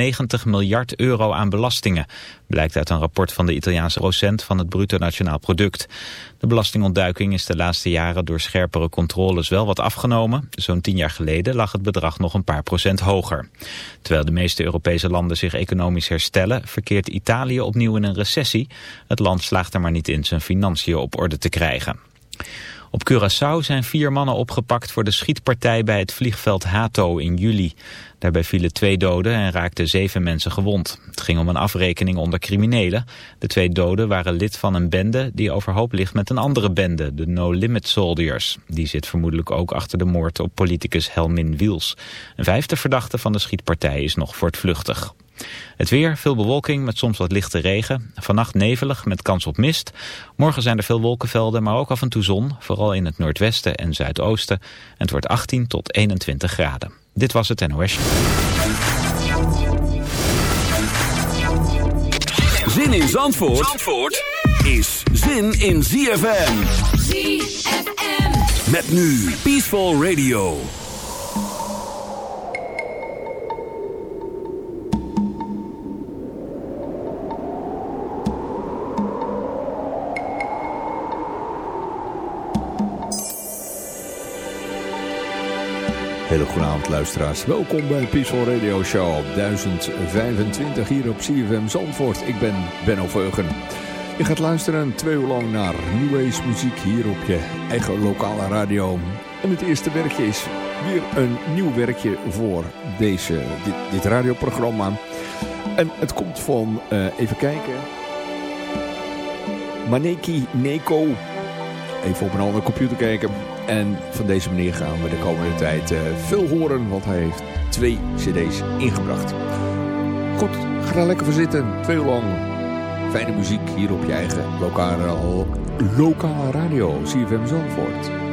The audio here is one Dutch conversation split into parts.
90 miljard euro aan belastingen, blijkt uit een rapport van de Italiaanse procent van het bruto nationaal product. De belastingontduiking is de laatste jaren door scherpere controles wel wat afgenomen. Zo'n tien jaar geleden lag het bedrag nog een paar procent hoger. Terwijl de meeste Europese landen zich economisch herstellen, verkeert Italië opnieuw in een recessie. Het land slaagt er maar niet in zijn financiën op orde te krijgen. Op Curaçao zijn vier mannen opgepakt voor de schietpartij bij het vliegveld Hato in juli. Daarbij vielen twee doden en raakten zeven mensen gewond. Het ging om een afrekening onder criminelen. De twee doden waren lid van een bende die overhoop ligt met een andere bende, de No Limit Soldiers. Die zit vermoedelijk ook achter de moord op politicus Helmin Wiels. Een vijfde verdachte van de schietpartij is nog voortvluchtig. Het weer, veel bewolking met soms wat lichte regen. Vannacht nevelig met kans op mist. Morgen zijn er veel wolkenvelden, maar ook af en toe zon. Vooral in het noordwesten en zuidoosten. En het wordt 18 tot 21 graden. Dit was het NOS. Zin in Zandvoort, Zandvoort is zin in ZFM. ZFM. Met nu Peaceful Radio. Hele goede avond luisteraars. Welkom bij Peaceful Radio Show 1025 hier op CFM Zandvoort. Ik ben Benno Veugen. Je gaat luisteren twee uur lang naar New Age muziek hier op je eigen lokale radio. En het eerste werkje is weer een nieuw werkje voor deze, dit, dit radioprogramma. En het komt van, uh, even kijken, Maneki Neko. Even op een andere computer kijken. En van deze manier gaan we de komende tijd uh, veel horen, want hij heeft twee cd's ingebracht. Goed, ga er lekker voor zitten. Twee uur lang fijne muziek hier op je eigen lokale, lokale radio, CFM Zandvoort.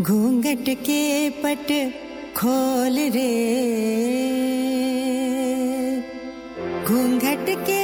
घूंघट के पट खोल रे। घूंघट के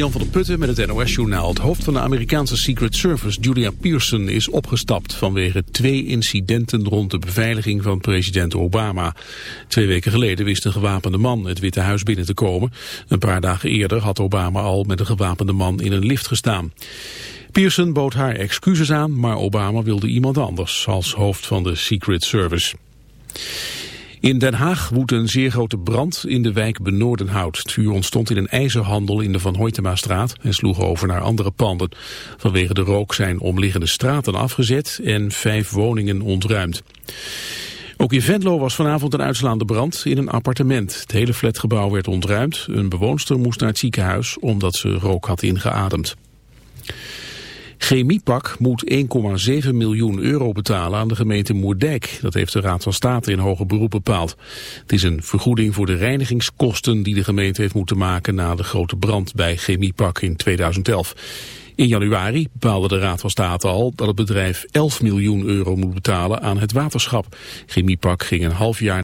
Jan van der Putten met het NOS-journaal. Het hoofd van de Amerikaanse Secret Service, Julia Pearson, is opgestapt vanwege twee incidenten rond de beveiliging van president Obama. Twee weken geleden wist een gewapende man het Witte Huis binnen te komen. Een paar dagen eerder had Obama al met een gewapende man in een lift gestaan. Pearson bood haar excuses aan, maar Obama wilde iemand anders als hoofd van de Secret Service. In Den Haag woedt een zeer grote brand in de wijk Benoordenhout. Het vuur ontstond in een ijzerhandel in de Van Hoytema-straat en sloeg over naar andere panden. Vanwege de rook zijn omliggende straten afgezet en vijf woningen ontruimd. Ook in Venlo was vanavond een uitslaande brand in een appartement. Het hele flatgebouw werd ontruimd. Een bewoonster moest naar het ziekenhuis omdat ze rook had ingeademd. Chemiepak moet 1,7 miljoen euro betalen aan de gemeente Moerdijk. Dat heeft de Raad van State in hoger beroep bepaald. Het is een vergoeding voor de reinigingskosten die de gemeente heeft moeten maken na de grote brand bij Chemiepak in 2011. In januari bepaalde de Raad van State al dat het bedrijf 11 miljoen euro moet betalen aan het waterschap. Chemiepak ging een half jaar